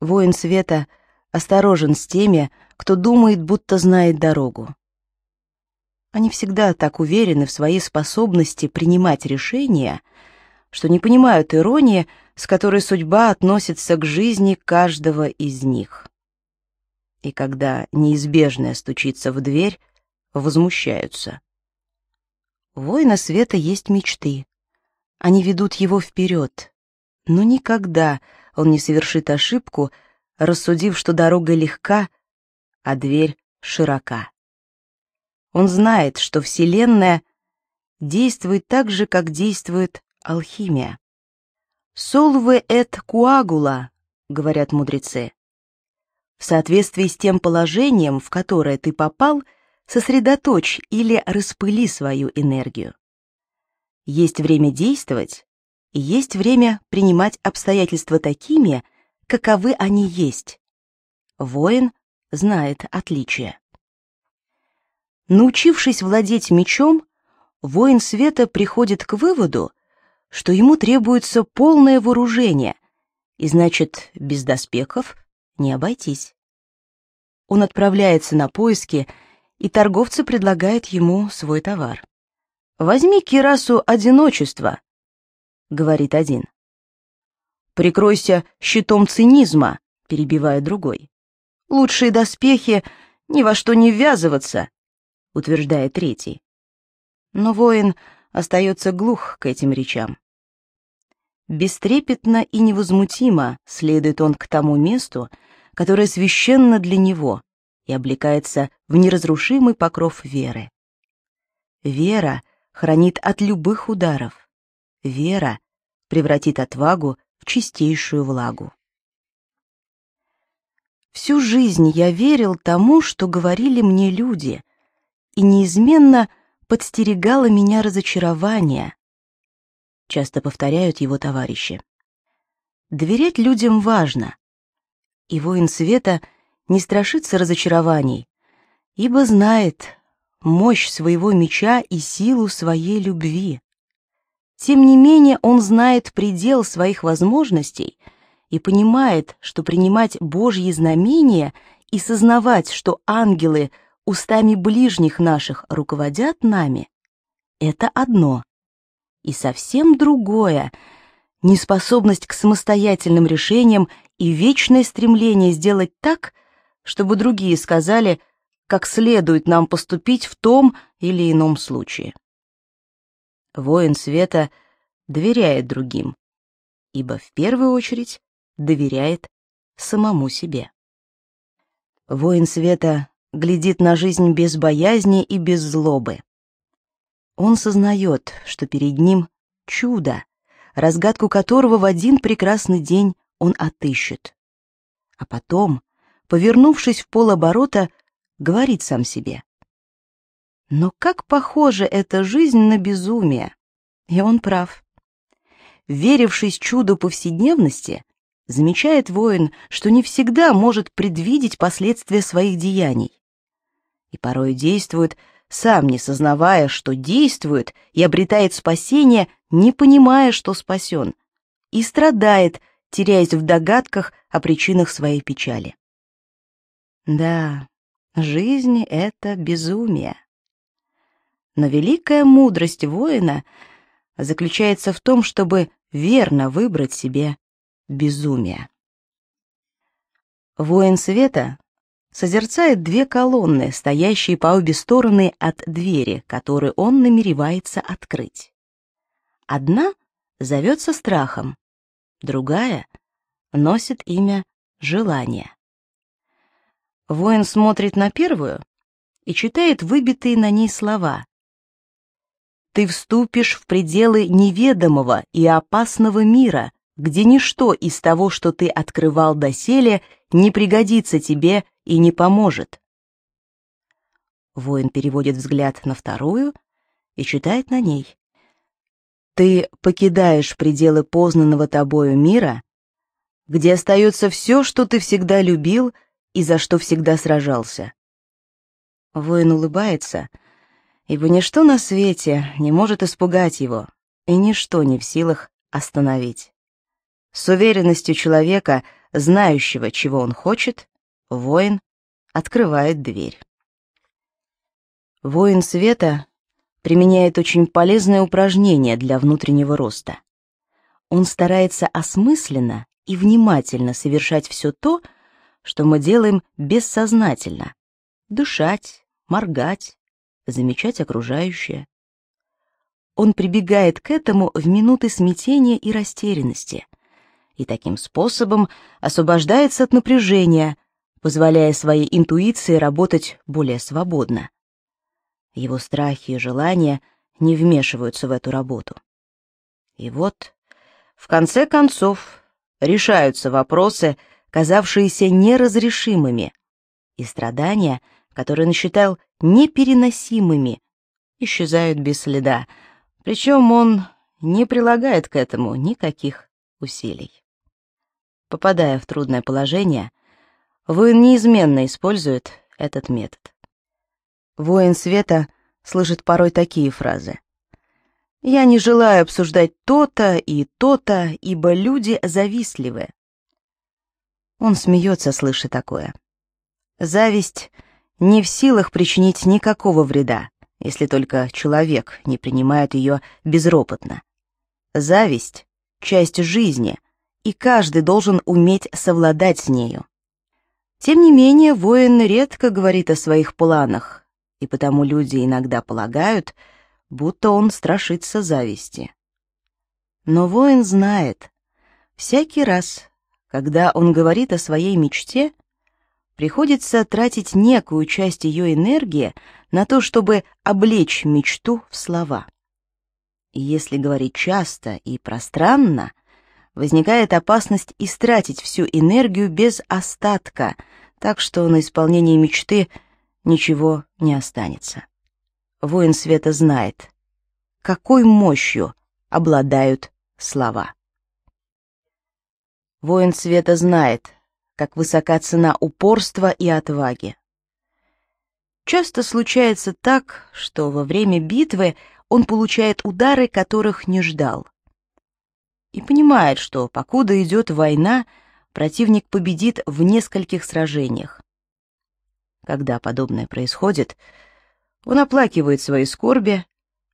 Воин света осторожен с теми, кто думает, будто знает дорогу. Они всегда так уверены в своей способности принимать решения, что не понимают иронии, с которой судьба относится к жизни каждого из них. И когда неизбежное стучится в дверь, возмущаются. У воина света есть мечты. Они ведут его вперед. Но никогда он не совершит ошибку, рассудив, что дорога легка, а дверь широка. Он знает, что Вселенная действует так же, как действует алхимия. «Солве эт куагула», — говорят мудрецы. В соответствии с тем положением, в которое ты попал, сосредоточь или распыли свою энергию. Есть время действовать, и есть время принимать обстоятельства такими, каковы они есть. Воин знает отличие. Научившись владеть мечом, воин света приходит к выводу, что ему требуется полное вооружение, и значит, без доспехов не обойтись. Он отправляется на поиски, и торговцы предлагают ему свой товар. «Возьми кирасу одиночества», — говорит один. «Прикройся щитом цинизма», — перебивает другой. «Лучшие доспехи — ни во что не ввязываться», — утверждает третий. Но воин остается глух к этим речам. Бестрепетно и невозмутимо следует он к тому месту, которое священно для него и облекается в неразрушимый покров веры. Вера хранит от любых ударов. Вера превратит отвагу в чистейшую влагу. Всю жизнь я верил тому, что говорили мне люди, и неизменно подстерегало меня разочарование. Часто повторяют его товарищи. Доверять людям важно, и воин света не страшится разочарований, ибо знает мощь своего меча и силу своей любви. Тем не менее он знает предел своих возможностей и понимает, что принимать Божьи знамения и сознавать, что ангелы устами ближних наших руководят нами, это одно. И совсем другое — неспособность к самостоятельным решениям и вечное стремление сделать так, чтобы другие сказали, как следует нам поступить в том или ином случае. Воин света доверяет другим, ибо в первую очередь доверяет самому себе. Воин света глядит на жизнь без боязни и без злобы. Он сознает, что перед ним чудо, разгадку которого в один прекрасный день он отыщет. А потом, повернувшись в полоборота, говорит сам себе. Но как похожа эта жизнь на безумие. И он прав. Верившись чуду повседневности, замечает воин, что не всегда может предвидеть последствия своих деяний. И порой действует, сам не сознавая, что действует, и обретает спасение, не понимая, что спасен, и страдает, теряясь в догадках о причинах своей печали. Да, жизнь — это безумие. Но великая мудрость воина заключается в том, чтобы верно выбрать себе безумие. Воин света созерцает две колонны, стоящие по обе стороны от двери, которую он намеревается открыть. Одна зовется страхом, другая носит имя желания. Воин смотрит на первую и читает выбитые на ней слова. «Ты вступишь в пределы неведомого и опасного мира, где ничто из того, что ты открывал доселе, не пригодится тебе и не поможет». Воин переводит взгляд на вторую и читает на ней. «Ты покидаешь пределы познанного тобою мира, где остается все, что ты всегда любил и за что всегда сражался. Воин улыбается, ибо ничто на свете не может испугать его, и ничто не в силах остановить. С уверенностью человека, знающего, чего он хочет, воин открывает дверь. Воин света применяет очень полезное упражнение для внутреннего роста. Он старается осмысленно и внимательно совершать все то, что мы делаем бессознательно. Дышать, моргать, замечать окружающее. Он прибегает к этому в минуты смятения и растерянности и таким способом освобождается от напряжения, позволяя своей интуиции работать более свободно. Его страхи и желания не вмешиваются в эту работу. И вот, в конце концов, решаются вопросы, казавшиеся неразрешимыми, и страдания, которые он считал непереносимыми, исчезают без следа, причем он не прилагает к этому никаких усилий. Попадая в трудное положение, воин неизменно использует этот метод. Воин света слышит порой такие фразы. «Я не желаю обсуждать то-то и то-то, ибо люди завистливы». Он смеется, слыша такое. Зависть не в силах причинить никакого вреда, если только человек не принимает ее безропотно. Зависть — часть жизни, и каждый должен уметь совладать с нею. Тем не менее, воин редко говорит о своих планах, и потому люди иногда полагают, будто он страшится зависти. Но воин знает, всякий раз, когда он говорит о своей мечте, приходится тратить некую часть ее энергии на то, чтобы облечь мечту в слова. Если говорить часто и пространно, возникает опасность истратить всю энергию без остатка, так что на исполнение мечты ничего не останется. Воин света знает, какой мощью обладают слова. Воин света знает, как высока цена упорства и отваги. Часто случается так, что во время битвы он получает удары, которых не ждал. И понимает, что покуда идет война, противник победит в нескольких сражениях. Когда подобное происходит, он оплакивает свои скорби,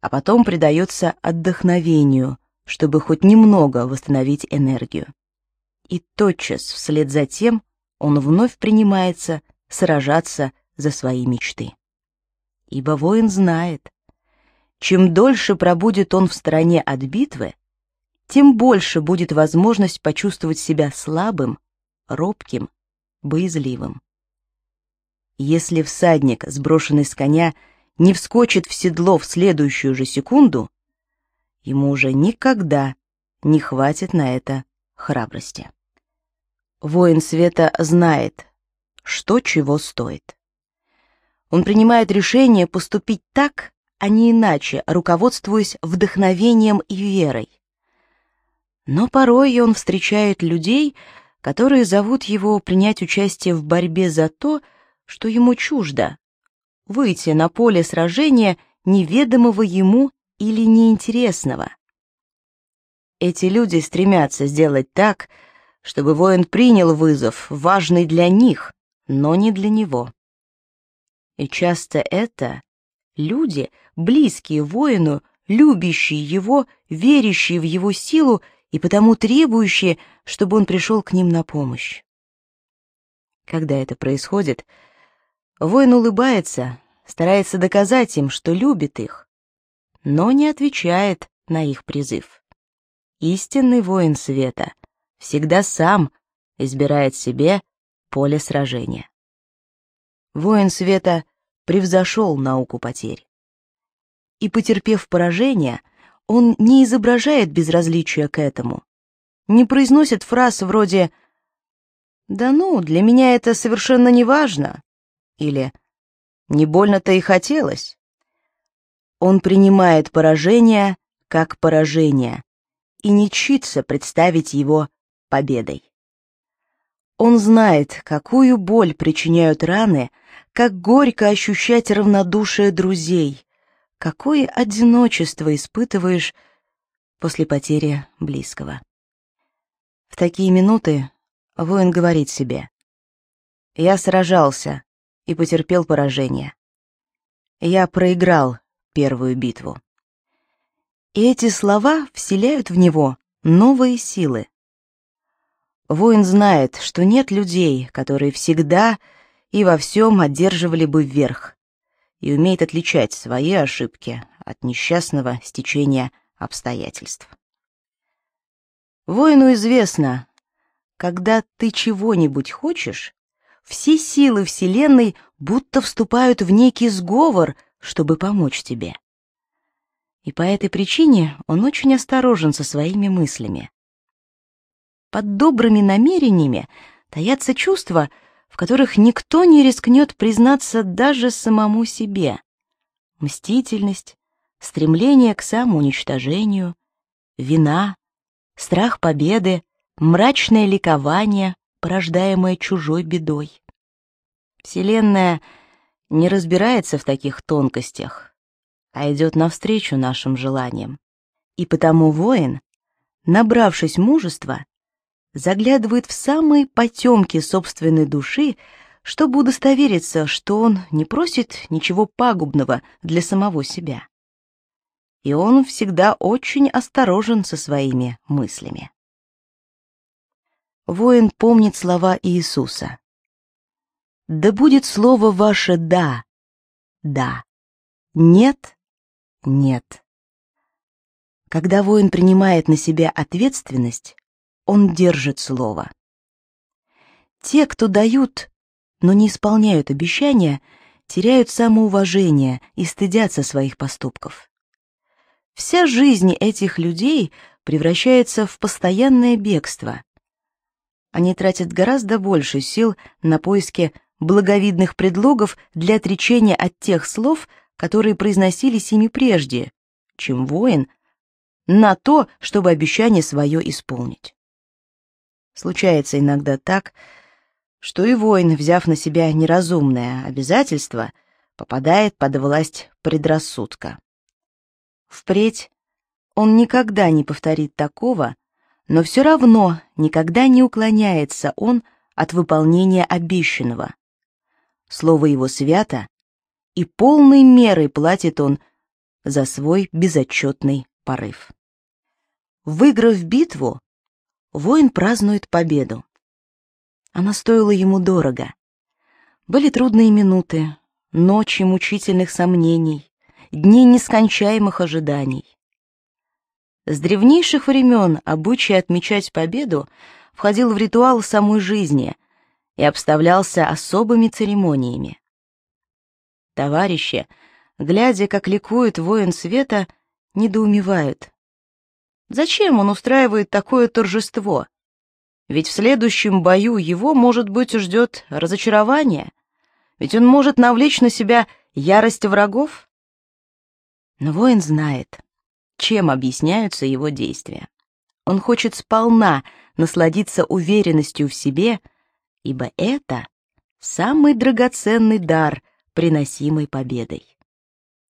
а потом предается отдохновению, чтобы хоть немного восстановить энергию и тотчас вслед за тем он вновь принимается сражаться за свои мечты. Ибо воин знает, чем дольше пробудет он в стороне от битвы, тем больше будет возможность почувствовать себя слабым, робким, боязливым. Если всадник, сброшенный с коня, не вскочит в седло в следующую же секунду, ему уже никогда не хватит на это храбрости. Воин света знает, что чего стоит. Он принимает решение поступить так, а не иначе, руководствуясь вдохновением и верой. Но порой он встречает людей, которые зовут его принять участие в борьбе за то, что ему чуждо, выйти на поле сражения неведомого ему или неинтересного. Эти люди стремятся сделать так, чтобы воин принял вызов, важный для них, но не для него. И часто это люди, близкие воину, любящие его, верящие в его силу и потому требующие, чтобы он пришел к ним на помощь. Когда это происходит, воин улыбается, старается доказать им, что любит их, но не отвечает на их призыв. Истинный воин света всегда сам избирает себе поле сражения. Воин света превзошел науку потерь. И, потерпев поражение, он не изображает безразличия к этому, не произносит фраз вроде «Да ну, для меня это совершенно не важно» или «Не больно-то и хотелось». Он принимает поражение как поражение и не чится представить его победой. Он знает, какую боль причиняют раны, как горько ощущать равнодушие друзей, какое одиночество испытываешь после потери близкого. В такие минуты Воин говорит себе. Я сражался и потерпел поражение. Я проиграл первую битву. И эти слова вселяют в него новые силы. Воин знает, что нет людей, которые всегда и во всем одерживали бы верх, и умеет отличать свои ошибки от несчастного стечения обстоятельств. Воину известно, когда ты чего-нибудь хочешь, все силы Вселенной будто вступают в некий сговор, чтобы помочь тебе. И по этой причине он очень осторожен со своими мыслями. Под добрыми намерениями таятся чувства, в которых никто не рискнет признаться даже самому себе. Мстительность, стремление к самоуничтожению, вина, страх победы, мрачное ликование, порождаемое чужой бедой. Вселенная не разбирается в таких тонкостях, а идет навстречу нашим желаниям. И потому воин, набравшись мужества, заглядывает в самые потемки собственной души, чтобы удостовериться, что он не просит ничего пагубного для самого себя. И он всегда очень осторожен со своими мыслями. Воин помнит слова Иисуса. «Да будет слово ваше «да», «да», «нет», «нет». Когда воин принимает на себя ответственность, он держит слово. Те, кто дают, но не исполняют обещания, теряют самоуважение и стыдятся своих поступков. Вся жизнь этих людей превращается в постоянное бегство. Они тратят гораздо больше сил на поиски благовидных предлогов для отречения от тех слов, которые произносились ими прежде, чем воин, на то, чтобы обещание свое исполнить. Случается иногда так, что и воин, взяв на себя неразумное обязательство, попадает под власть предрассудка. Впредь он никогда не повторит такого, но все равно никогда не уклоняется он от выполнения обещанного. Слово его свято, и полной мерой платит он за свой безотчетный порыв. Выиграв битву, воин празднует победу. Она стоила ему дорого. Были трудные минуты, ночи мучительных сомнений, дни нескончаемых ожиданий. С древнейших времен обычай отмечать победу входил в ритуал самой жизни и обставлялся особыми церемониями. Товарищи, глядя, как ликует воин света, недоумевают. Зачем он устраивает такое торжество? Ведь в следующем бою его, может быть, ждет разочарование. Ведь он может навлечь на себя ярость врагов. Но воин знает, чем объясняются его действия. Он хочет сполна насладиться уверенностью в себе, ибо это самый драгоценный дар, приносимый победой.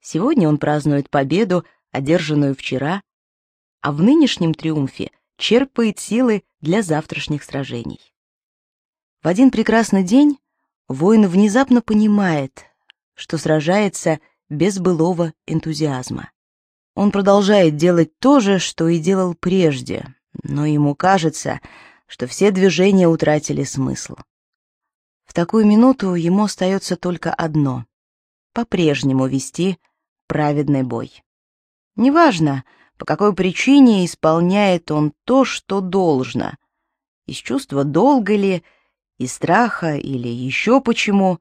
Сегодня он празднует победу, одержанную вчера, а в нынешнем триумфе черпает силы для завтрашних сражений. В один прекрасный день воин внезапно понимает, что сражается без былого энтузиазма. Он продолжает делать то же, что и делал прежде, но ему кажется, что все движения утратили смысл. В такую минуту ему остается только одно — по-прежнему вести праведный бой. Неважно, по какой причине исполняет он то, что должно. Из чувства долга ли, из страха или еще почему,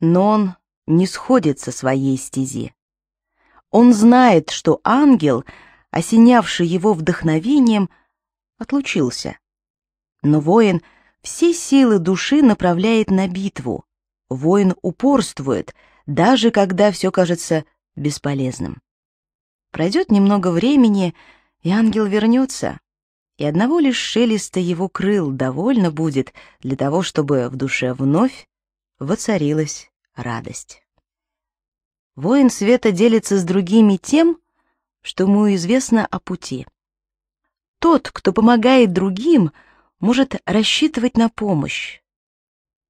но он не сходит со своей стези. Он знает, что ангел, осенявший его вдохновением, отлучился. Но воин все силы души направляет на битву. Воин упорствует, даже когда все кажется бесполезным. Пройдет немного времени, и ангел вернется, и одного лишь шелеста его крыл довольно будет для того, чтобы в душе вновь воцарилась радость. Воин света делится с другими тем, что ему известно о пути. Тот, кто помогает другим, может рассчитывать на помощь.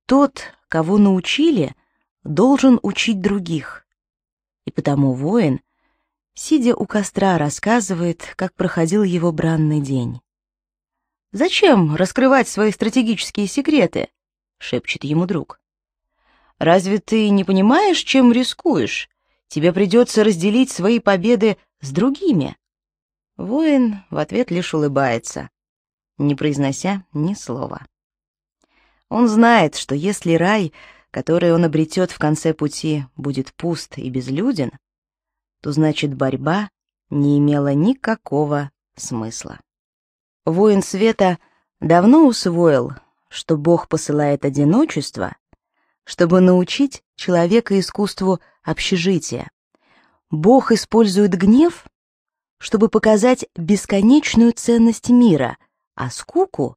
Тот, кого научили, должен учить других. И потому воин, сидя у костра, рассказывает, как проходил его бранный день. «Зачем раскрывать свои стратегические секреты?» — шепчет ему друг. «Разве ты не понимаешь, чем рискуешь? Тебе придется разделить свои победы с другими». Воин в ответ лишь улыбается, не произнося ни слова. Он знает, что если рай, который он обретет в конце пути, будет пуст и безлюден, то значит борьба не имела никакого смысла. Воин света давно усвоил, что Бог посылает одиночество, чтобы научить человека искусству общежития. Бог использует гнев чтобы показать бесконечную ценность мира, а скуку,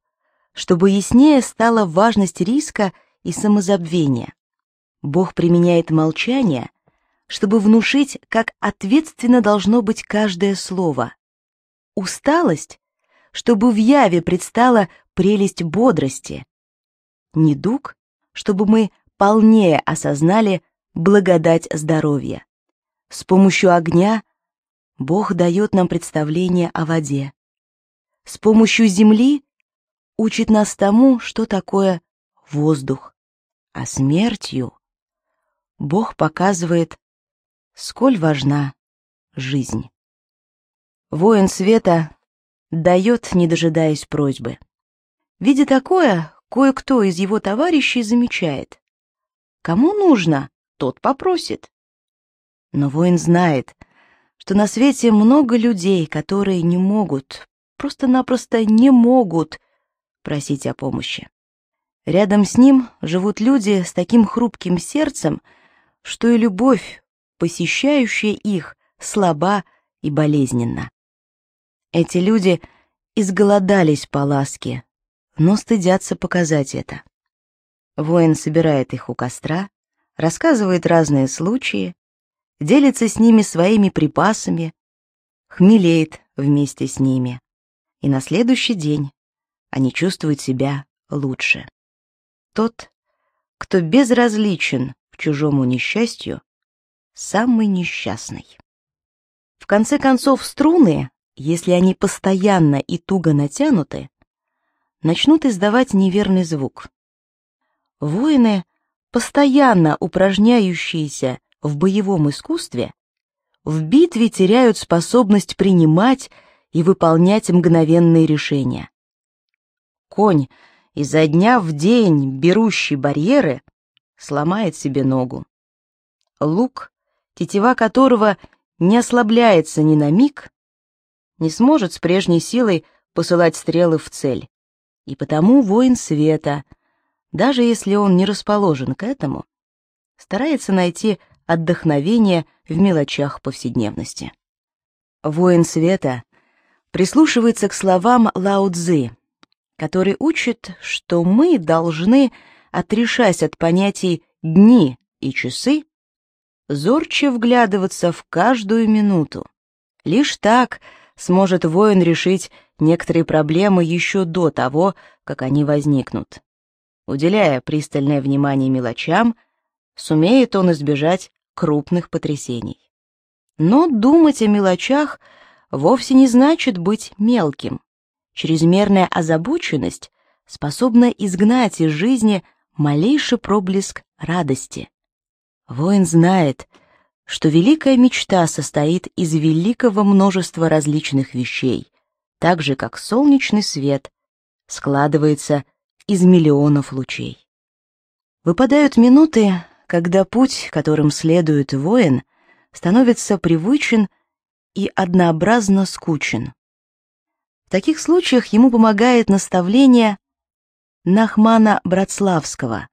чтобы яснее стала важность риска и самозабвения. Бог применяет молчание, чтобы внушить, как ответственно должно быть каждое слово. Усталость, чтобы в яве предстала прелесть бодрости. Недуг, чтобы мы полнее осознали благодать здоровья. С помощью огня — Бог дает нам представление о воде. С помощью земли учит нас тому, что такое воздух, а смертью Бог показывает, сколь важна жизнь. Воин света дает, не дожидаясь просьбы. Видя такое, кое-кто из его товарищей замечает. Кому нужно, тот попросит. Но воин знает, что на свете много людей, которые не могут, просто-напросто не могут просить о помощи. Рядом с ним живут люди с таким хрупким сердцем, что и любовь, посещающая их, слаба и болезненна. Эти люди изголодались по ласке, но стыдятся показать это. Воин собирает их у костра, рассказывает разные случаи, делится с ними своими припасами, хмелеет вместе с ними. И на следующий день они чувствуют себя лучше. Тот, кто безразличен к чужому несчастью, самый несчастный. В конце концов, струны, если они постоянно и туго натянуты, начнут издавать неверный звук. Воины, постоянно упражняющиеся в боевом искусстве в битве теряют способность принимать и выполнять мгновенные решения. Конь, изо дня в день берущий барьеры, сломает себе ногу. Лук, тетива которого не ослабляется ни на миг, не сможет с прежней силой посылать стрелы в цель. И потому воин света, даже если он не расположен к этому, старается найти отдохновение в мелочах повседневности. Воин света прислушивается к словам Лао Цзы, который учит, что мы должны, отрешась от понятий «дни» и «часы», зорче вглядываться в каждую минуту. Лишь так сможет воин решить некоторые проблемы еще до того, как они возникнут. Уделяя пристальное внимание мелочам, сумеет он избежать крупных потрясений. Но думать о мелочах вовсе не значит быть мелким. Чрезмерная озабоченность способна изгнать из жизни малейший проблеск радости. Воин знает, что великая мечта состоит из великого множества различных вещей, так же, как солнечный свет складывается из миллионов лучей. Выпадают минуты, когда путь, которым следует воин, становится привычен и однообразно скучен. В таких случаях ему помогает наставление Нахмана Братславского.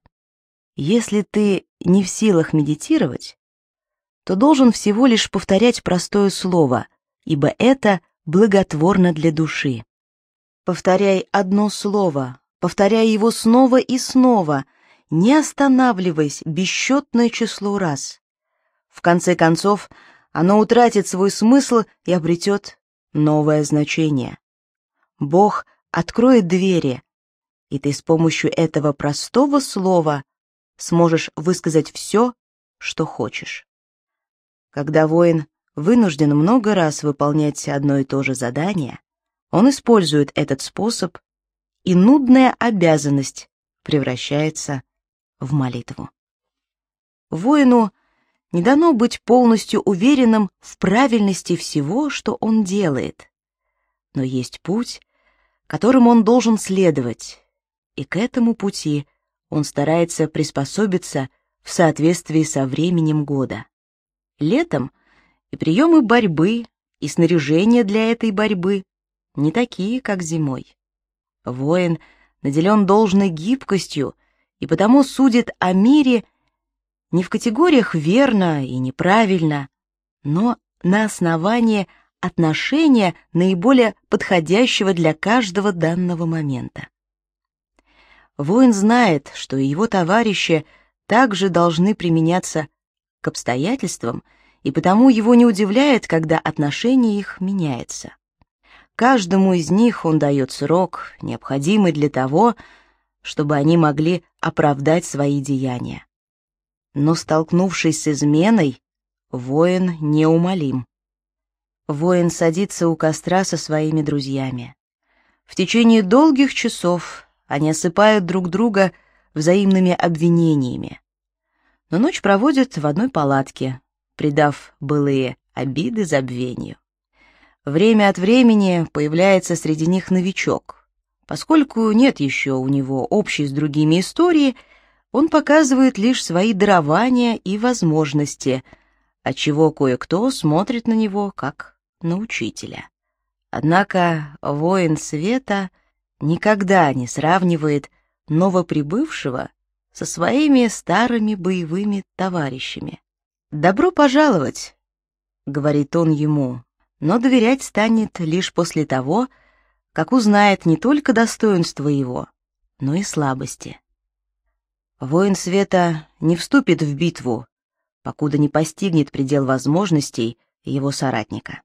Если ты не в силах медитировать, то должен всего лишь повторять простое слово, ибо это благотворно для души. Повторяй одно слово, повторяй его снова и снова — не останавливаясь бесчетное число раз. В конце концов, оно утратит свой смысл и обретет новое значение. Бог откроет двери, и ты с помощью этого простого слова сможешь высказать все, что хочешь. Когда воин вынужден много раз выполнять одно и то же задание, он использует этот способ, и нудная обязанность превращается в молитву. Воину не дано быть полностью уверенным в правильности всего, что он делает. Но есть путь, которым он должен следовать, и к этому пути он старается приспособиться в соответствии со временем года. Летом и приемы борьбы, и снаряжение для этой борьбы не такие, как зимой. Воин наделен должной гибкостью и потому судит о мире не в категориях верно и неправильно, но на основании отношения наиболее подходящего для каждого данного момента. Воин знает, что и его товарищи также должны применяться к обстоятельствам, и потому его не удивляет, когда отношение их меняется. Каждому из них он дает срок, необходимый для того, чтобы они могли оправдать свои деяния. Но, столкнувшись с изменой, воин неумолим. Воин садится у костра со своими друзьями. В течение долгих часов они осыпают друг друга взаимными обвинениями. Но ночь проводят в одной палатке, придав былые обиды забвению. Время от времени появляется среди них новичок. Поскольку нет еще у него общей с другими истории, он показывает лишь свои дарования и возможности, отчего кое-кто смотрит на него как на учителя. Однако воин света — никогда не сравнивает новоприбывшего со своими старыми боевыми товарищами. «Добро пожаловать», — говорит он ему, но доверять станет лишь после того, как узнает не только достоинство его, но и слабости. Воин света не вступит в битву, покуда не постигнет предел возможностей его соратника.